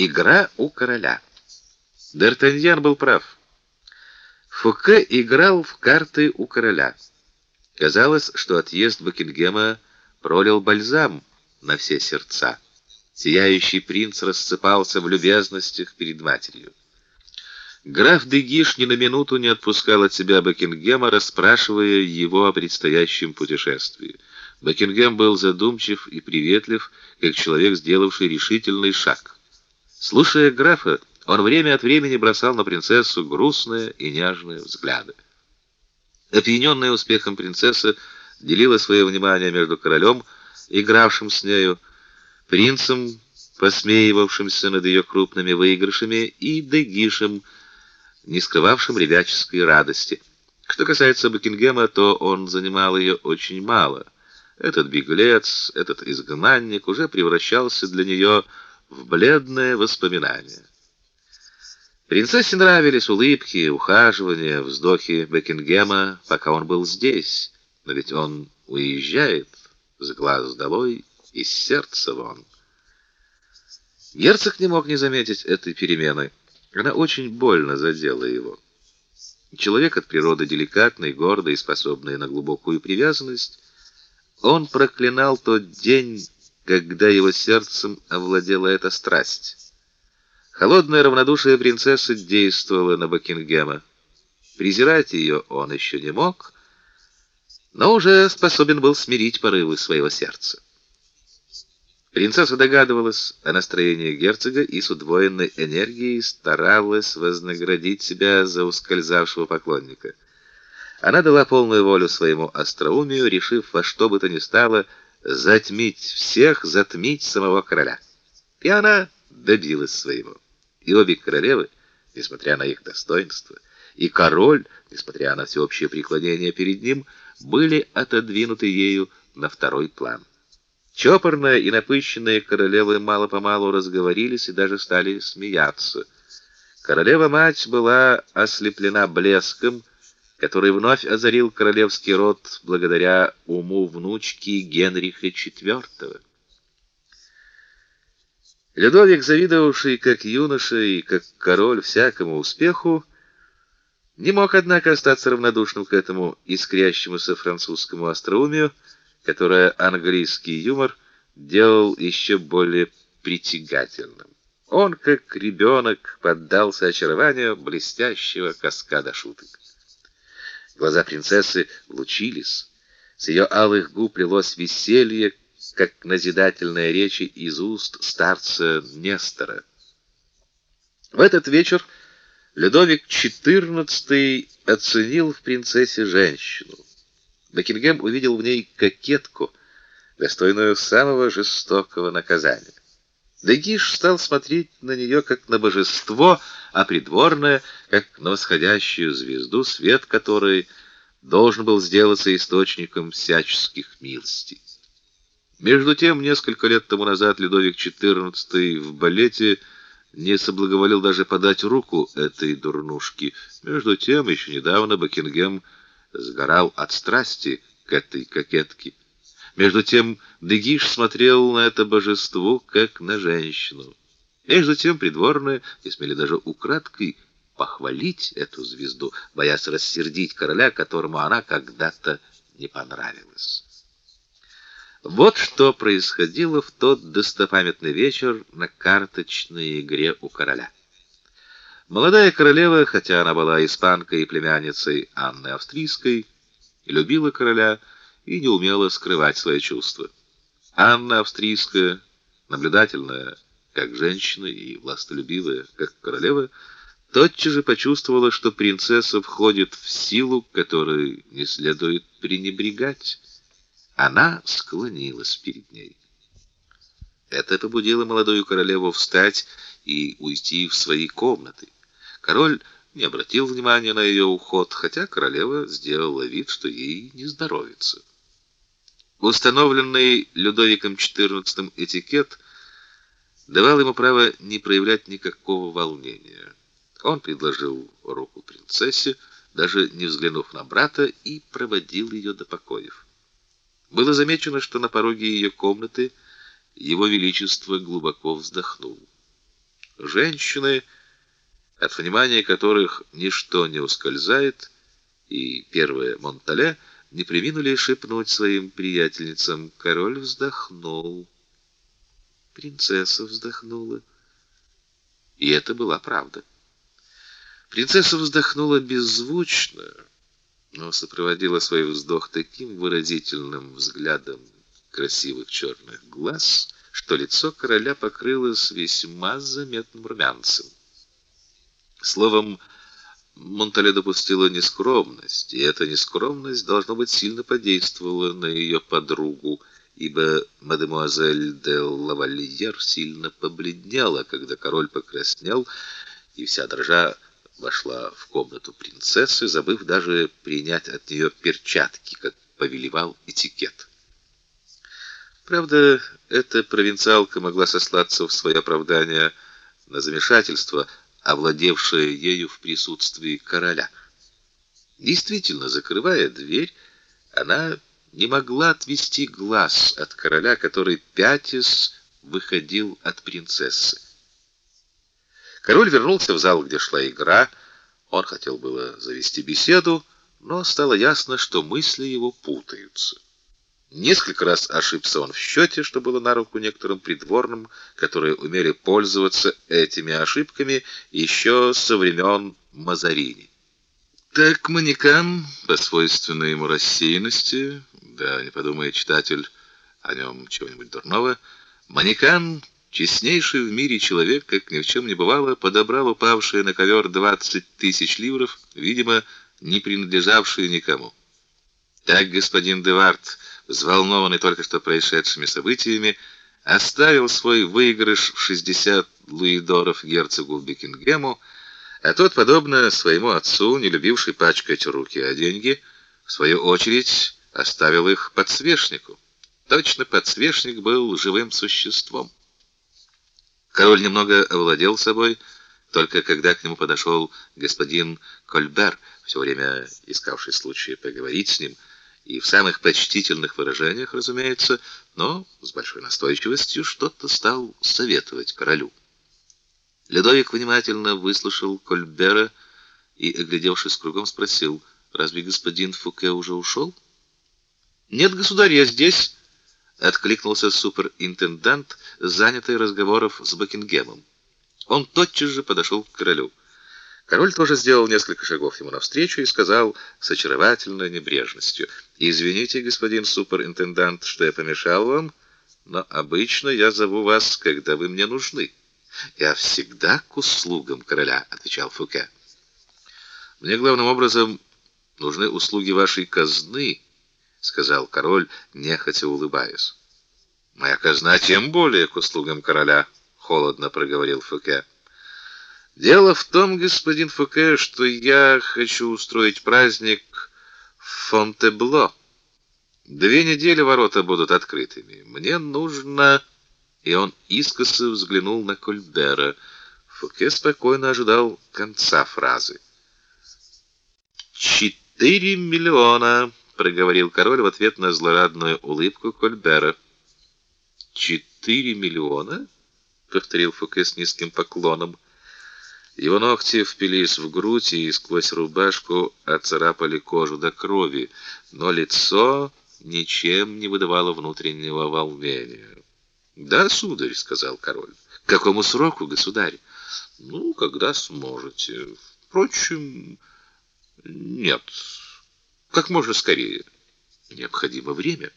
Игра у короля. Д'Артаньян был прав. Фуке играл в карты у короля. Казалось, что отъезд Букингема пролил бальзам на все сердца. Сияющий принц рассыпался в любезностях перед матерью. Граф де Гиш ни на минуту не отпускал от себя Букингема, расспрашивая его о предстоящем путешествии. Букингем был задумчив и приветлив, как человек, сделавший решительный шаг. Слушая графа, он время от времени бросал на принцессу грустные и нежные взгляды. Опьяненная успехом принцесса делила свое внимание между королем, игравшим с нею, принцем, посмеивавшимся над ее крупными выигрышами, и Дегишем, не скрывавшим ребяческой радости. Что касается Букингема, то он занимал ее очень мало. Этот беглец, этот изгнанник уже превращался для нее в бледное воспоминание. Принцессе нравились улыбки, ухаживания, вздохи Бекингема, пока он был здесь, но ведь он уезжает с глаз долой и с сердца вон. Герцог не мог не заметить этой перемены. Она очень больно задела его. Человек от природы деликатный, гордый и способный на глубокую привязанность, он проклинал тот день, когда его сердцем овладела эта страсть. Холодное равнодушие принцессы действовало на Бакингема. Презирать ее он еще не мог, но уже способен был смирить порывы своего сердца. Принцесса догадывалась о настроении герцога и с удвоенной энергией старалась вознаградить себя за ускользавшего поклонника. Она дала полную волю своему остроумию, решив во что бы то ни стало затмить всех, затмить самого короля. И она добилась своего. И обе королевы, несмотря на их достоинства, и король, несмотря на всеобщее преклонение перед ним, были отодвинуты ею на второй план. Чопорная и напыщенная королевы мало-помалу разговорились и даже стали смеяться. Королева-мать была ослеплена блеском, который вновь озарил королевский род благодаря уму внучки Генриха IV. Людовик, завидовавший как юноша и как король всякому успеху, не мог однако остаться равнодушным к этому искрящемуся французскому остроумию, которое английский юмор делал еще более притягательным. Он, как ребенок, поддался очарованию блестящего каскада шуток. Глаза принцессы лучились. С ее алых губ лилось веселье, как назидательная речь из уст старца Нестора. В этот вечер Людовик XIV оценил в принцессе женщину. Бекингем увидел в ней кокетку, достойную самого жестокого наказания. Дегиш стал смотреть на нее как на божество, а придворная как на восходящую звезду, свет которой должен был сделаться источником всяческих милостей. Между тем, несколько лет тому назад Людовик XIV в балете не соблаговолил даже подать руку этой дурнушке. Между тем, еще недавно Бакингем сгорал от страсти к этой кокетке. Между тем Дегиш смотрел на это божество как на женщину. Между тем придворные не смели даже украдкой похвалить эту звезду, боясь рассердить короля, которому она когда-то не понравилась. Вот что происходило в тот достопамятный вечер на карточной игре у короля. Молодая королева, хотя она была испанкой и племянницей Анны Австрийской, любила короля, и не умела скрывать свои чувства. Анна Австрийская, наблюдательная, как женщина, и властолюбивая, как королева, тотчас же почувствовала, что принцесса входит в силу, которой не следует пренебрегать. Она склонилась перед ней. Это побудило молодую королеву встать и уйти в свои комнаты. Король не обратил внимания на ее уход, хотя королева сделала вид, что ей не здоровится. Установленный Людовиком XIV этикет давал ему право не проявлять никакого волнения. Он предложил руку принцессе, даже не взглянув на брата, и проводил ее до покоев. Было замечено, что на пороге ее комнаты его величество глубоко вздохнул. женщины, от внимания которых ничто не ускользает, и первые Монтале не преминули шепнуть своим приятельницам. Король вздохнул. Принцесса вздохнула. И это была правда. Принцесса вздохнула беззвучно, но сопроводила свой вздох таким выразительным взглядом красивых черных глаз, что лицо короля покрылось весьма заметным румянцем. Словом, Монтале допустила нескромность, и эта нескромность должно быть сильно подействовала на ее подругу, ибо мадемуазель де Лавальер сильно побледнела, когда король покраснел, и вся дрожа вошла в комнату принцессы, забыв даже принять от нее перчатки, как повелевал этикет. Правда, эта провинциалка могла сослаться в свое оправдание на замешательство, овладевшее ею в присутствии короля. Действительно, закрывая дверь, она не могла отвести глаз от короля, который пятясь выходил от принцессы. Король вернулся в зал, где шла игра. Он хотел было завести беседу, но стало ясно, что мысли его путаются. Несколько раз ошибся он в счете, что было на руку некоторым придворным, которые умели пользоваться этими ошибками еще со времен Мазарини. Так Манекан, по свойственной ему рассеянности, да не подумает читатель о нем чего-нибудь дурного, Манекан Честнейший в мире человек, как ни в чем не бывало, подобрал упавшие на ковер двадцать тысяч ливров, видимо, не принадлежавшие никому. Так господин Девард, взволнованный только что происшедшими событиями, оставил свой выигрыш в 60 луидоров герцогу Бекингему, а тот, подобно своему отцу, не любивший пачкать руки о деньги, в свою очередь оставил их подсвечнику. Точно подсвечник был живым существом. Король немного овладел собой, только когда к нему подошел господин Кольбер, все время искавший случая поговорить с ним, и в самых почтительных выражениях, разумеется, но с большой настойчивостью что-то стал советовать королю. Ледовик внимательно выслушал Кольбера и, оглядевшись кругом, спросил: "Разве господин Фуке уже ушел?» "Нет, государь, я здесь", откликнулся суперинтендант, занятый разговором с Бакингемом. Он тотчас же подошел к королю. Король тоже сделал несколько шагов ему навстречу и сказал с очаровательной небрежностью: "Извините, господин суперинтендант, что я помешал вам, но обычно я зову вас, когда вы мне нужны". "Я всегда к услугам короля", отвечал Фуке. "Мне главным образом нужны услуги вашей казны" сказал король, нехотя улыбаясь. Моя казна тем более к услугам короля, холодно проговорил Фуке. Дело в том, господин Фуке, что я хочу устроить праздник в Фонтебло. Две недели ворота будут открытыми. Мне нужно И он искоса взглянул на Кольбера. Фуке спокойно ожидал конца фразы. «Четыре миллиона!» проговорил король в ответ на злорадную улыбку Кольбера. «Четыре миллиона?» — повторил Фуке с низким поклоном. Его ногти впились в грудь и сквозь рубашку оцарапали кожу до крови, но лицо ничем не выдавало внутреннего волнения. "Да, сударь", сказал король. "К какому сроку, государь?" "Ну, когда сможете. Впрочем, нет, как можно скорее. Необходимо время.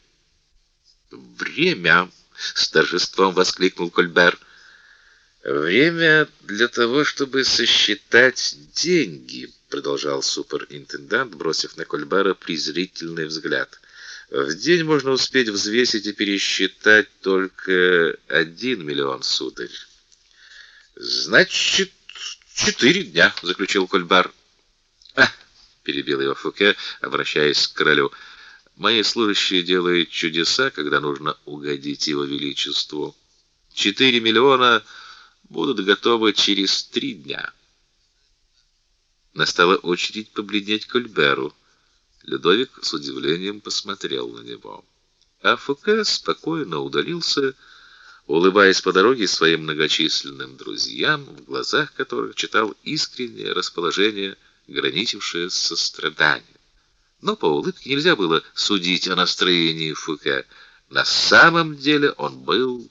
Время, с торжеством воскликнул Кольбер. Время для того, чтобы сосчитать деньги, продолжал суперинтендант, бросив на Кольбера презрительный взгляд. В день можно успеть взвесить и пересчитать только один миллион, сударь. Значит, четыре дня, заключил Кольбер перебил его Фуке, обращаясь к королю. Мои служащие делают чудеса, когда нужно угодить его величеству. Четыре миллиона будут готовы через три дня. Настала очередь побледнеть Кольберу. Людовик с удивлением посмотрел на него. А Фуке спокойно удалился, улыбаясь по дороге своим многочисленным друзьям, в глазах которых читал искреннее расположение, граничившее с состраданием. Но по улыбке нельзя было судить о настроении Фуке. На самом деле он был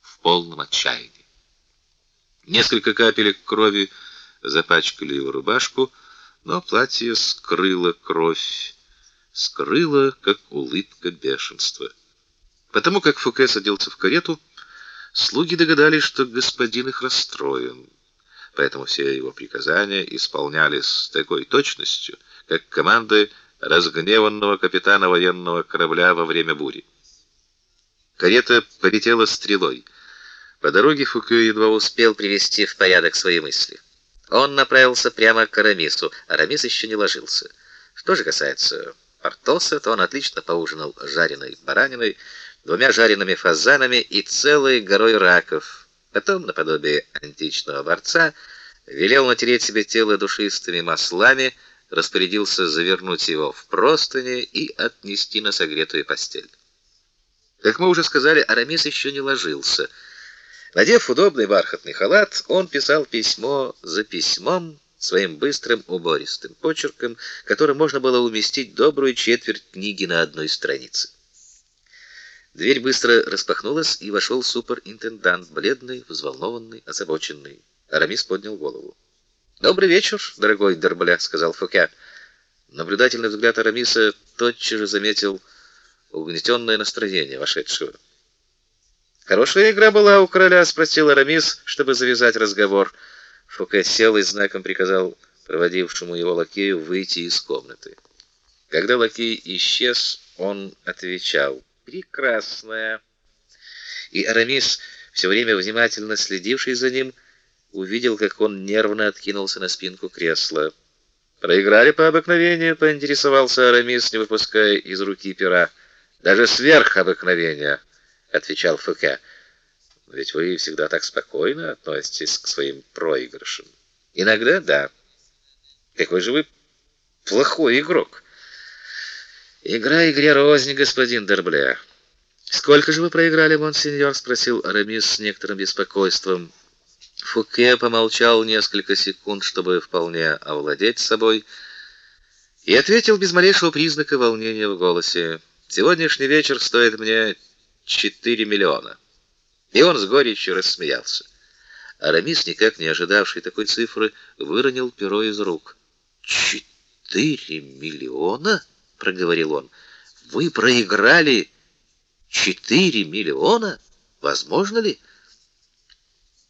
в полном отчаянии. Несколько капелек крови запачкали его рубашку, но платье скрыло кровь, скрыло, как улыбка бешенства. Потому как Фуке садился в карету, слуги догадались, что господин их расстроен. Поэтому все его приказания исполнялись с такой точностью, как команды разгневанного капитана военного корабля во время бури. Карета полетела стрелой. По дороге Фуке едва успел привести в порядок свои мысли. Он направился прямо к Арамису. Арамис еще не ложился. Что же касается Портоса, то он отлично поужинал жареной бараниной, двумя жареными фазанами и целой горой раков. Потом, наподобие античного борца, велел натереть себе тело душистыми маслами, распорядился завернуть его в простыни и отнести на согретую постель. Как мы уже сказали, Арамис еще не ложился. Надев удобный бархатный халат, он писал письмо за письмом своим быстрым убористым почерком, которым можно было уместить добрую четверть книги на одной странице. Дверь быстро распахнулась, и вошел суперинтендант, бледный, взволнованный, озабоченный. Арамис поднял голову. Добрый вечер, дорогой Дербля, сказал Фуке. Наблюдательный взгляд Арамиса тотчас же заметил угнетенное настроение вошедшего. Хорошая игра была у короля, спросил Арамис, чтобы завязать разговор. Фуке сел и знаком приказал проводившему его лакею выйти из комнаты. Когда лакей исчез, он отвечал: "Прекрасная". И Арамис, все время внимательно следивший за ним, увидел, как он нервно откинулся на спинку кресла. Проиграли по обыкновению, поинтересовался Арамис, не выпуская из руки пера. Даже сверх обыкновения, отвечал Фуке. Ведь вы всегда так спокойно относитесь к своим проигрышам. Иногда да. Какой же вы плохой игрок. Игра игре рознь, господин Дербле. Сколько же вы проиграли, монсеньор, спросил Арамис с некоторым беспокойством. Фуке помолчал несколько секунд, чтобы вполне овладеть собой, и ответил без малейшего признака волнения в голосе: "Сегодняшний вечер стоит мне четыре миллиона". И он с горечью рассмеялся. Арамис, никак не ожидавший такой цифры, выронил перо из рук. «Четыре миллиона?» — проговорил он. «Вы проиграли четыре миллиона? Возможно ли?»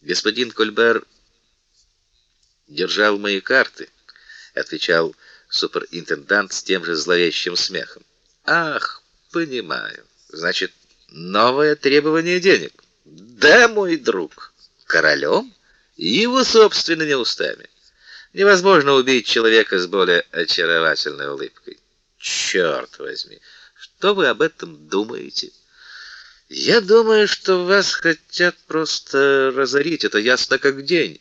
Господин Кольбер держал мои карты, отвечал суперинтендант с тем же зловещим смехом. Ах, понимаю. Значит, новое требование денег. Да, мой друг, королем и его собственными устами. Невозможно убить человека с более очаровательной улыбкой. Черт возьми, что вы об этом думаете? Я думаю, что вас хотят просто разорить, это ясно как день.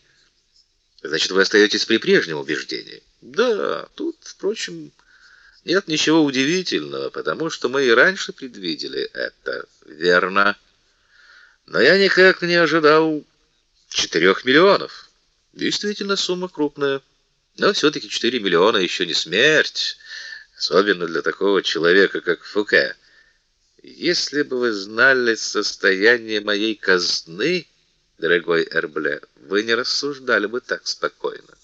Значит, вы остаетесь при прежнем убеждении. Да, тут, впрочем, нет ничего удивительного, потому что мы и раньше предвидели это. Верно. Но я никак не ожидал четырех миллионов. Действительно, сумма крупная. Но все таки 4 миллиона еще не смерть, особенно для такого человека, как Фуке. Если бы вы знали состояние моей казны, дорогой Эрбле, вы не рассуждали бы так спокойно.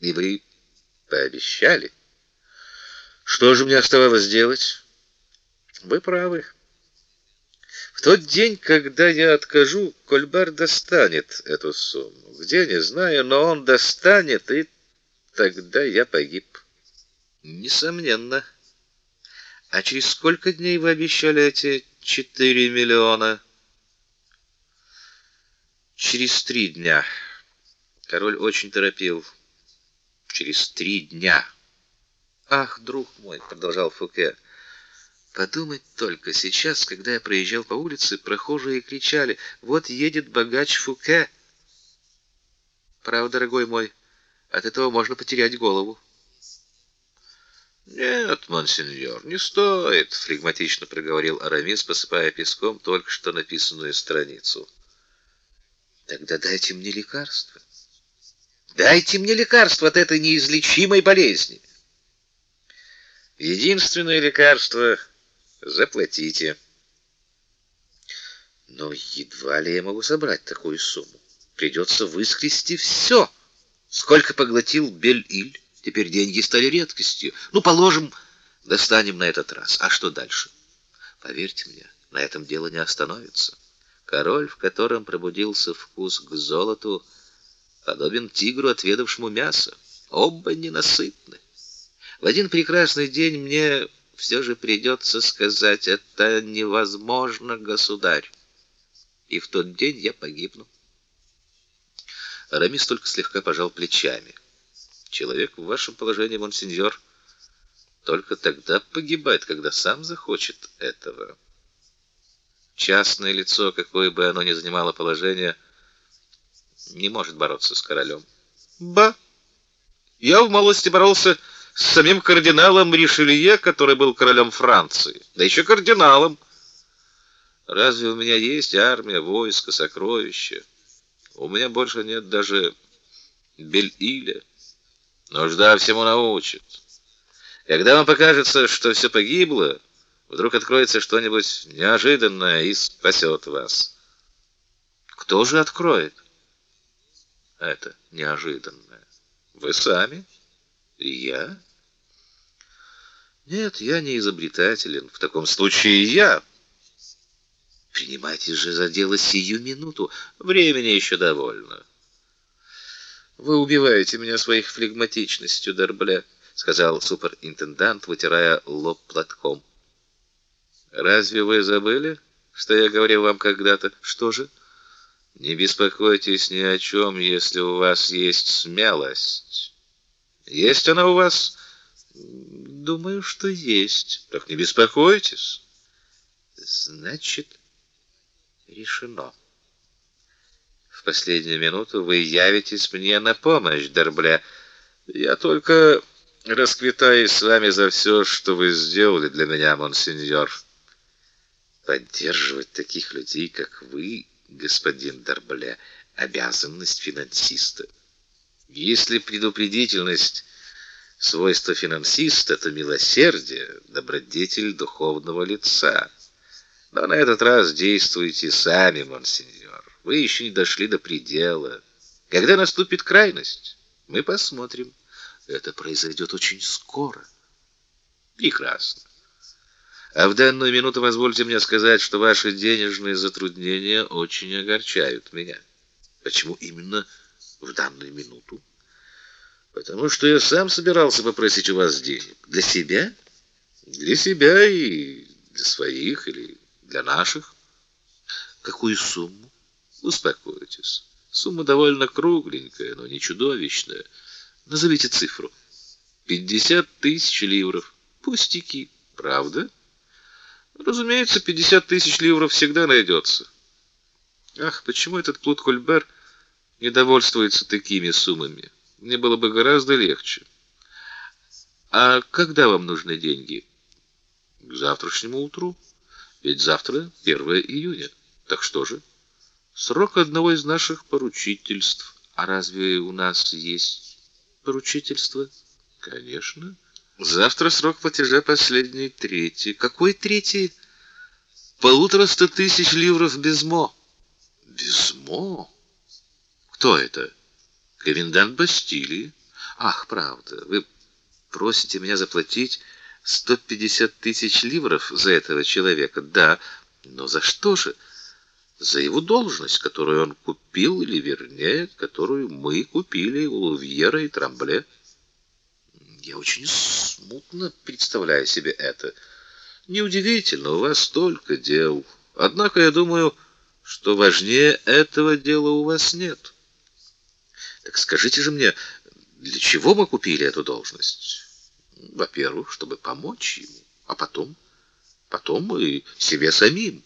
И вы пообещали. Что же мне оставалось делать? Вы правы. В тот день, когда я откажу, Кольбар достанет эту сумму. Где, не знаю, но он достанет, и тогда я погиб. Несомненно. А через сколько дней вы обещали эти четыре миллиона? Через три дня. Король очень торопил. Через три дня. Ах, друг мой, продолжал Фуке. Подумать только, сейчас, когда я проезжал по улице, прохожие кричали: "Вот едет богач Фуке!" Правда, дорогой мой, от этого можно потерять голову. Нет, монсеньор, не стоит, флегматично проговорил Арамис, посыпая песком только что написанную страницу. Тогда дайте мне лекарство. Дайте мне лекарство от этой неизлечимой болезни. Единственное лекарство заплатите. Но едва ли я могу собрать такую сумму. Придется выскрести все, сколько поглотил Бель-Иль. Теперь деньги стали редкостью. Ну, положим, достанем на этот раз. А что дальше? Поверьте мне, на этом дело не остановится. Король, в котором пробудился вкус к золоту, подобен тигру, отведавшему мясо. Оба ненасытны. В один прекрасный день мне все же придется сказать, это невозможно, государь. И в тот день я погибну. Арамис только слегка пожал плечами. Человек в вашем положении, монсеньор, только тогда погибает, когда сам захочет этого. Частное лицо, какое бы оно ни занимало положение, не может бороться с королем. Ба! Я в молодости боролся с самим кардиналом Ришелье, который был королем Франции, да еще кардиналом. Разве у меня есть армия, войско, сокровища? У меня больше нет даже Бель-Иля. Нужда всему научит. Когда вам покажется, что все погибло, вдруг откроется что-нибудь неожиданное и спасет вас. Кто же откроет? Это неожиданное. Вы сами? И я? Нет, я не изобретателен. В таком случае я. Принимайте же за дело сию минуту. Времени еще довольно. Вы убиваете меня своей флегматичностью, Дербле, сказал суперинтендант, вытирая лоб платком. Разве вы забыли, что я говорил вам когда-то? Что же? Не беспокойтесь ни о чем, если у вас есть смелость. Есть она у вас? Думаю, что есть. Так не беспокойтесь. Значит, решено. В последнюю минуту вы явитесь мне на помощь, Дербля. Я только расквитаюсь с вами за все, что вы сделали для меня, монсеньор. Поддерживать таких людей, как вы, господин Дербля, обязанность финансиста. Если предупредительность свойство финансиста то милосердие, добродетель духовного лица. Но на этот раз действуйте сами, монсеньор. Вы еще не дошли до предела. Когда наступит крайность, мы посмотрим. Это произойдет очень скоро. Прекрасно. А в данную минуту позвольте мне сказать, что ваши денежные затруднения очень огорчают меня. Почему именно в данную минуту? Потому что я сам собирался попросить у вас денег. Для себя? Для себя и для своих или для наших. Какую сумму? Успокойтесь. Сумма довольно кругленькая, но не чудовищная. Назовите цифру. Пятьдесят тысяч ливров. Пустяки. Правда? Разумеется, пятьдесят тысяч ливров всегда найдется. Ах, почему этот Плут Кольбер не довольствуется такими суммами? Мне было бы гораздо легче. А когда вам нужны деньги? К завтрашнему утру. Ведь завтра 1 июня. Так что же? Срок одного из наших поручительств. А разве у нас есть поручительство? Конечно. Завтра срок платежа последний, третий. Какой третий? Полутораста тысяч ливров безмо. Безмо? Кто это? Комендант Бастилии. Ах, правда, вы просите меня заплатить 150 тысяч ливров за этого человека? Да, но за что же? За его должность, которую он купил, или вернее, которую мы купили у Лувьера и Трамбле. Я очень смутно представляю себе это. Неудивительно, у вас столько дел. Однако я думаю, что важнее этого дела у вас нет. Так скажите же мне, для чего мы купили эту должность? Во-первых, чтобы помочь ему, а потом, потом и себе самим.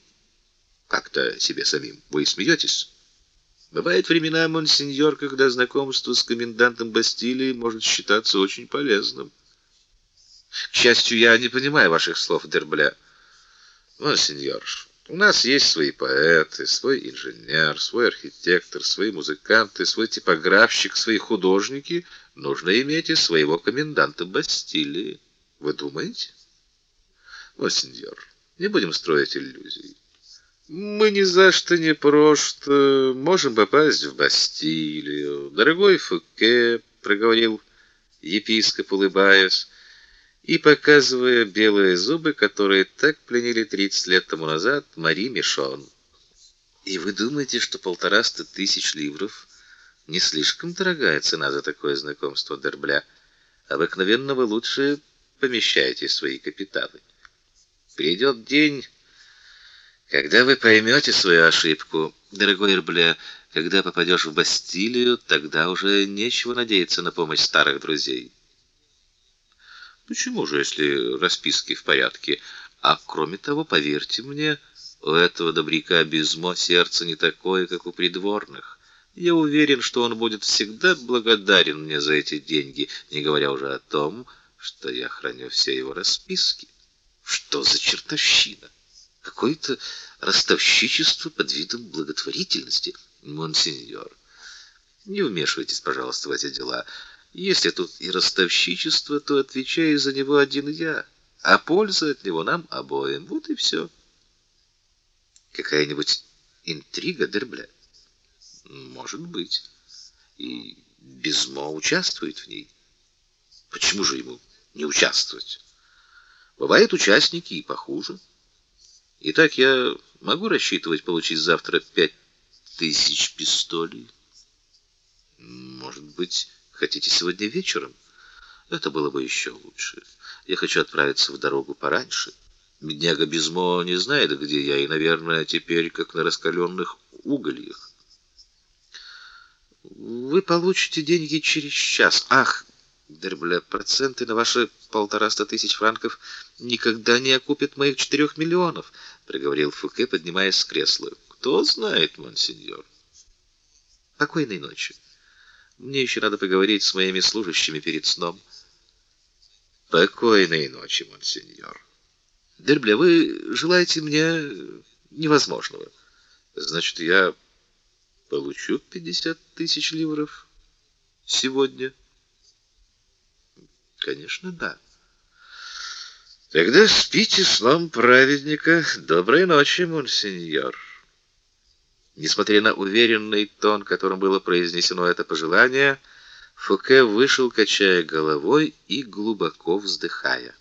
Как-то себе самим. Вы смеетесь? Бывают времена, монсеньор, когда знакомство с комендантом Бастилии может считаться очень полезным. К счастью, я не понимаю ваших слов, Дербля. Монсеньор, у нас есть свои поэты, свой инженер, свой архитектор, свои музыканты, свой типографщик, свои художники. Нужно иметь и своего коменданта Бастилии. Вы думаете? Монсеньор, не будем строить иллюзий. Мы ни за что не просто можем попасть в Бастилию. Дорогой Фуке, проговорил епископ, улыбаясь, и показывая белые зубы, которые так пленили 30 лет тому назад Мари Мишон. И вы думаете, что полтораста тысяч ливров не слишком дорогая цена за такое знакомство Дербля? Обыкновенно вы лучше помещаете свои капиталы. Придет день, когда вы поймете свою ошибку, дорогой Дербля, когда попадешь в Бастилию, тогда уже нечего надеяться на помощь старых друзей. Почему же, если расписки в порядке? А кроме того, поверьте мне, у этого добряка Безмо сердце не такое, как у придворных. Я уверен, что он будет всегда благодарен мне за эти деньги, не говоря уже о том, что я храню все его расписки. Что за чертовщина? Какое-то ростовщичество под видом благотворительности, монсеньор. Не вмешивайтесь, пожалуйста, в эти дела. Если тут и ростовщичество, то отвечаю за него один я, а польза от него нам обоим. Вот и все. Какая-нибудь интрига, Дербля? Может быть. И Безмо участвует в ней. Почему же ему не участвовать? Бывают участники и похуже. Итак, я могу рассчитывать получить завтра пять тысяч пистолей? Может быть, Хотите сегодня вечером? Это было бы еще лучше. Я хочу отправиться в дорогу пораньше. Бедняга Безмо не знает, где я, и, наверное, теперь как на раскаленных угольях. Вы получите деньги через час. Ах, Дербля, проценты на ваши полтораста тысяч франков никогда не окупят моих четырех миллионов, проговорил Фуке, поднимаясь с кресла. Кто знает, монсеньор. Покойной ночи. Мне еще надо поговорить с моими служащими перед сном. Покойной ночи, монсеньор. Дербле, вы желаете мне невозможного. Значит, я получу пятьдесят тысяч ливров сегодня? Конечно, да. Тогда спите сном праведника. Доброй ночи, монсеньор. Несмотря на уверенный тон, которым было произнесено это пожелание, Фуке вышел, качая головой и глубоко вздыхая.